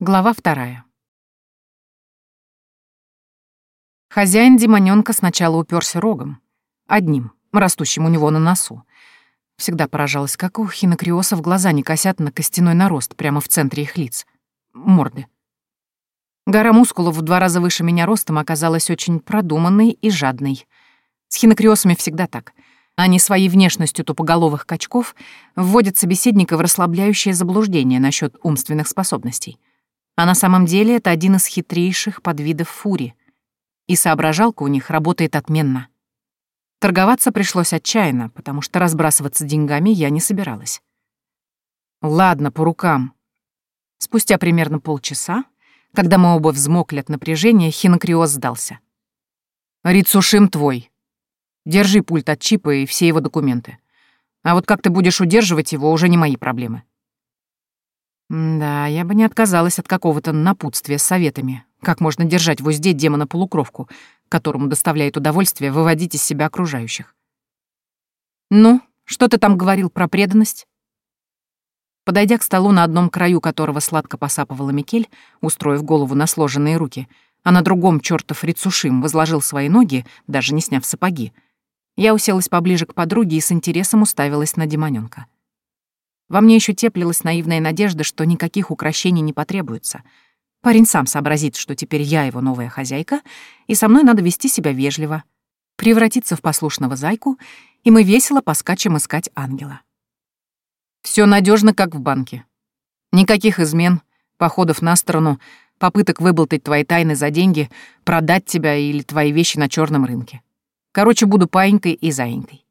Глава вторая. Хозяин демонёнка сначала уперся рогом, одним, растущим у него на носу. Всегда поражалась, как у хинокриосов глаза не косят на костяной нарост прямо в центре их лиц. Морды. Гора мускулов в два раза выше меня ростом оказалась очень продуманной и жадной. С хинокриосами всегда так. Они своей внешностью тупоголовых качков вводят собеседника в расслабляющее заблуждение насчет умственных способностей. А на самом деле это один из хитрейших подвидов фури. И соображалка у них работает отменно. Торговаться пришлось отчаянно, потому что разбрасываться деньгами я не собиралась. Ладно, по рукам. Спустя примерно полчаса, когда мы оба взмокли от напряжения, хинокриоз сдался. «Рицушим твой. Держи пульт от чипа и все его документы. А вот как ты будешь удерживать его, уже не мои проблемы». Да, я бы не отказалась от какого-то напутствия с советами, как можно держать в узде демона-полукровку, которому доставляет удовольствие выводить из себя окружающих. «Ну, что ты там говорил про преданность?» Подойдя к столу, на одном краю которого сладко посапывала Микель, устроив голову на сложенные руки, а на другом чертов Рицушим возложил свои ноги, даже не сняв сапоги, я уселась поближе к подруге и с интересом уставилась на демонёнка. Во мне еще теплилась наивная надежда, что никаких украшений не потребуется. Парень сам сообразит, что теперь я его новая хозяйка, и со мной надо вести себя вежливо, превратиться в послушного зайку, и мы весело поскачем искать ангела. Все надежно, как в банке. Никаких измен, походов на сторону, попыток выболтать твои тайны за деньги, продать тебя или твои вещи на черном рынке. Короче, буду паинькой и заинькой.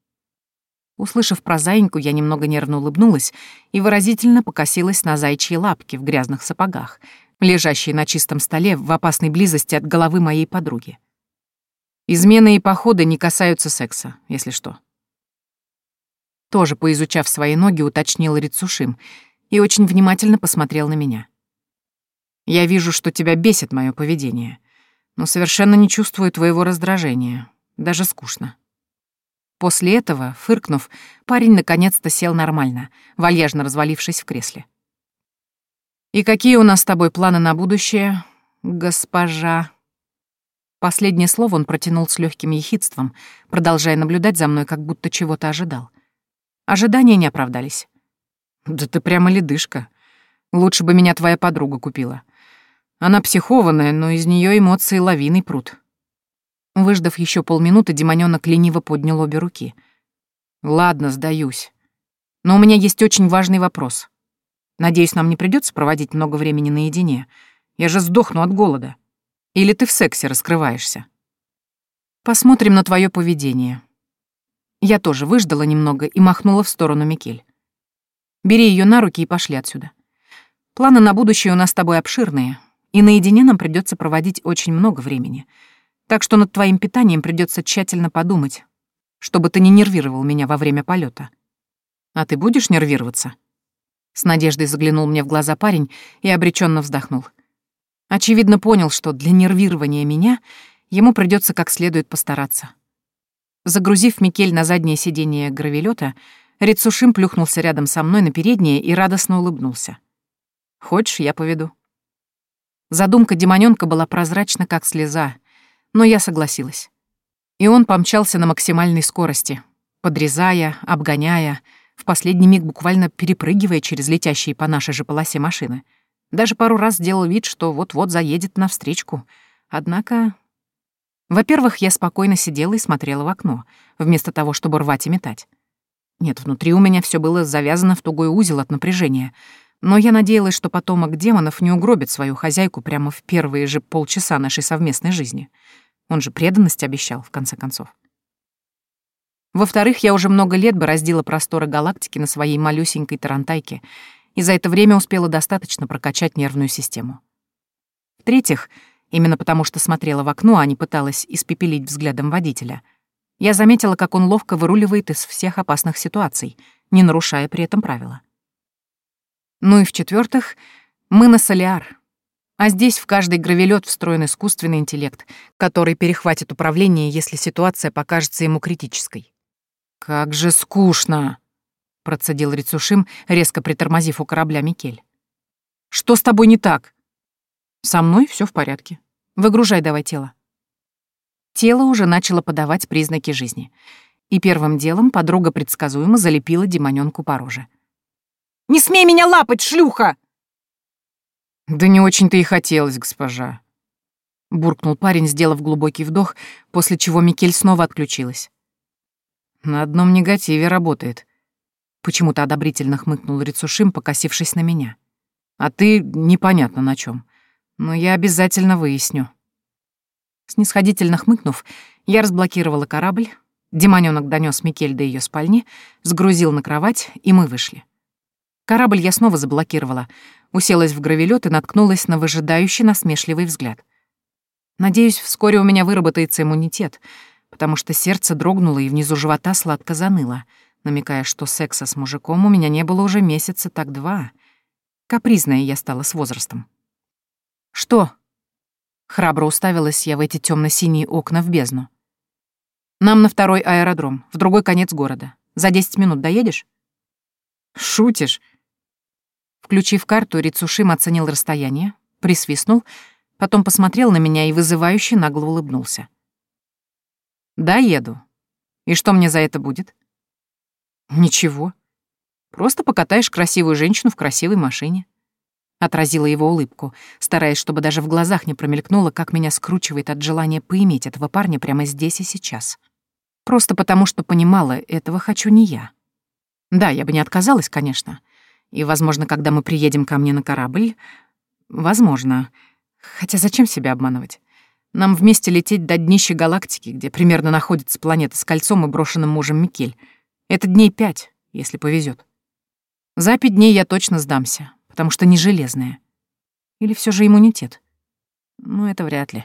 Услышав про заиньку, я немного нервно улыбнулась и выразительно покосилась на зайчьи лапки в грязных сапогах, лежащие на чистом столе в опасной близости от головы моей подруги. Измены и походы не касаются секса, если что. Тоже поизучав свои ноги, уточнил Рицушим и очень внимательно посмотрел на меня. «Я вижу, что тебя бесит мое поведение, но совершенно не чувствую твоего раздражения, даже скучно». После этого, фыркнув, парень наконец-то сел нормально, вальяжно развалившись в кресле. «И какие у нас с тобой планы на будущее, госпожа?» Последнее слово он протянул с легким ехидством, продолжая наблюдать за мной, как будто чего-то ожидал. Ожидания не оправдались. «Да ты прямо ледышка. Лучше бы меня твоя подруга купила. Она психованная, но из нее эмоции лавиной прут». Выждав еще полминуты, демонёнок лениво поднял обе руки. «Ладно, сдаюсь. Но у меня есть очень важный вопрос. Надеюсь, нам не придется проводить много времени наедине. Я же сдохну от голода. Или ты в сексе раскрываешься?» «Посмотрим на твое поведение». Я тоже выждала немного и махнула в сторону Микель. «Бери ее на руки и пошли отсюда. Планы на будущее у нас с тобой обширные, и наедине нам придется проводить очень много времени». Так что над твоим питанием придется тщательно подумать, чтобы ты не нервировал меня во время полета. А ты будешь нервироваться? С надеждой заглянул мне в глаза парень и обреченно вздохнул. Очевидно, понял, что для нервирования меня ему придется как следует постараться. Загрузив Микель на заднее сиденье гравелета, Рицушим плюхнулся рядом со мной на переднее и радостно улыбнулся. «Хочешь, я поведу?» Задумка демонёнка была прозрачна, как слеза, но я согласилась. И он помчался на максимальной скорости, подрезая, обгоняя, в последний миг буквально перепрыгивая через летящие по нашей же полосе машины. Даже пару раз сделал вид, что вот-вот заедет навстречку. Однако... Во-первых, я спокойно сидела и смотрела в окно, вместо того, чтобы рвать и метать. Нет, внутри у меня все было завязано в тугой узел от напряжения, но я надеялась, что потомок демонов не угробит свою хозяйку прямо в первые же полчаса нашей совместной жизни. Он же преданность обещал, в конце концов. Во-вторых, я уже много лет бороздила просторы галактики на своей малюсенькой тарантайке, и за это время успела достаточно прокачать нервную систему. В-третьих, именно потому что смотрела в окно, а не пыталась испепелить взглядом водителя, я заметила, как он ловко выруливает из всех опасных ситуаций, не нарушая при этом правила. Ну и в-четвертых, мы на Солиар, а здесь в каждый гравелет встроен искусственный интеллект, который перехватит управление, если ситуация покажется ему критической. «Как же скучно!» — процедил Рицушим, резко притормозив у корабля Микель. «Что с тобой не так? Со мной все в порядке. Выгружай давай тело. Тело уже начало подавать признаки жизни. И первым делом подруга предсказуемо залепила демонёнку по роже. «Не смей меня лапать, шлюха!» «Да не очень-то и хотелось, госпожа», — буркнул парень, сделав глубокий вдох, после чего Микель снова отключилась. «На одном негативе работает», — почему-то одобрительно хмыкнул Рицушим, покосившись на меня. «А ты непонятно на чем. Но я обязательно выясню». Снисходительно хмыкнув, я разблокировала корабль, демонёнок донёс Микель до её спальни, сгрузил на кровать, и мы вышли. Корабль я снова заблокировала, уселась в гравелёт и наткнулась на выжидающий насмешливый взгляд. Надеюсь, вскоре у меня выработается иммунитет, потому что сердце дрогнуло и внизу живота сладко заныло, намекая, что секса с мужиком у меня не было уже месяца так два. Капризная я стала с возрастом. «Что?» Храбро уставилась я в эти темно синие окна в бездну. «Нам на второй аэродром, в другой конец города. За десять минут доедешь?» «Шутишь?» Включив карту, Рицушим оценил расстояние, присвистнул, потом посмотрел на меня и вызывающе нагло улыбнулся. «Да, еду. И что мне за это будет?» «Ничего. Просто покатаешь красивую женщину в красивой машине. Отразила его улыбку, стараясь, чтобы даже в глазах не промелькнуло, как меня скручивает от желания поиметь этого парня прямо здесь и сейчас. Просто потому, что понимала, этого хочу не я. Да, я бы не отказалась, конечно. И, возможно, когда мы приедем ко мне на корабль... Возможно. Хотя зачем себя обманывать? Нам вместе лететь до днища галактики, где примерно находится планета с кольцом и брошенным мужем Микель. Это дней пять, если повезет. За пять дней я точно сдамся, потому что не железная. Или все же иммунитет? Ну, это вряд ли.